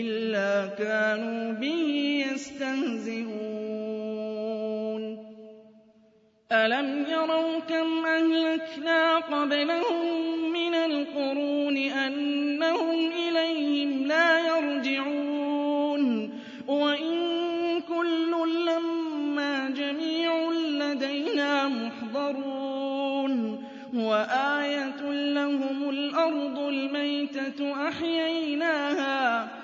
إلا كانوا به يستهزئون ألم يروا كم أهلكنا قبلهم من القرون أنهم إليهم لا يرجعون وإن كل لما جميع لدينا محضرون وآية لهم الأرض الميتة أحييناها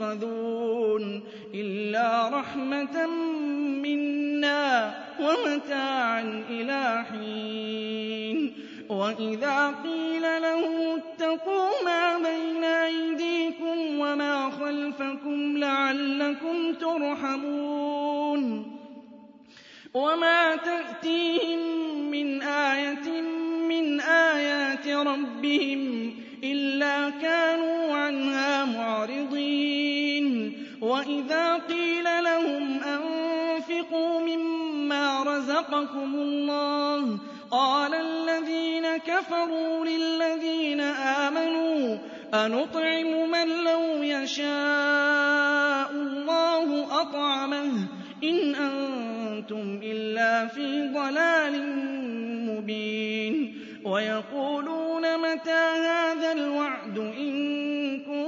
يوقدون إلا رحمة منا ومتاعا إلى حين. وإذا قيل له اتقوا ما بين أيديكم وما خلفكم لعلكم ترحمون. وما تأتيهم من آية من آيات ربهم إلا كانوا عنها معرضين. وَإِذَا قِيلَ لَهُمْ أَنفِقُوا مِمَّا رَزَقَكُمُ اللَّهُ قَالَ الَّذِينَ كَفَرُوا لِلَّذِينَ آمَنُوا أَنُطْعِمُ مَن لَّوْ يَشَاءُ اللَّهُ أَطْعَمَهُ إِنْ أَنتُمْ إِلَّا فِي ضَلَالٍ مُّبِينٍ وَيَقُولُونَ مَتَىٰ هَٰذَا الْوَعْدُ إِن كُنتُمْ